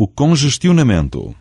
o congestionamento.